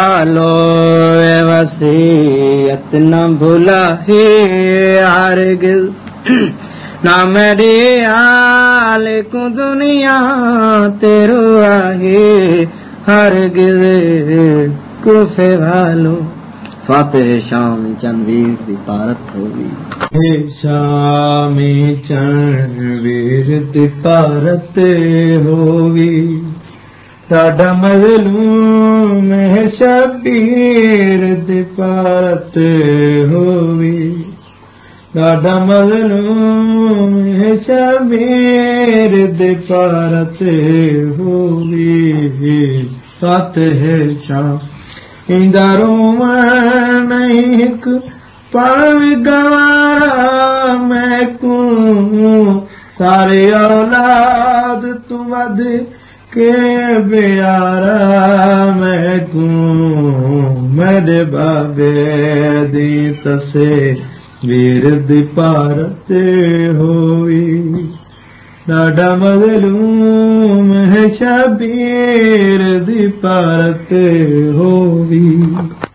آلو وسیعت نہ بھولا ہی ہرگز۔ نہ میری آل کو دنیا تیرو آہی ہرگز۔ کوفے والو۔ فاتح شام چنویر دی پارت ہوگی شامی چنویر دی پارت ہوگی ڈاڈا مظلوم ہے شبیر دی پارت ہوگی ڈاڈا مظلوم ہے شبیر دی پارت ہوگی فاتح شام اندروں نہیں ایک پڑ گوارا میں کو سارے اولاد تم ود کے بیارا میں کو میرے بابے دی تسے ویر دی پارت ہوئی۔ ڈاڈا مظلوم ہے شبیر دی پارت ہوئی۔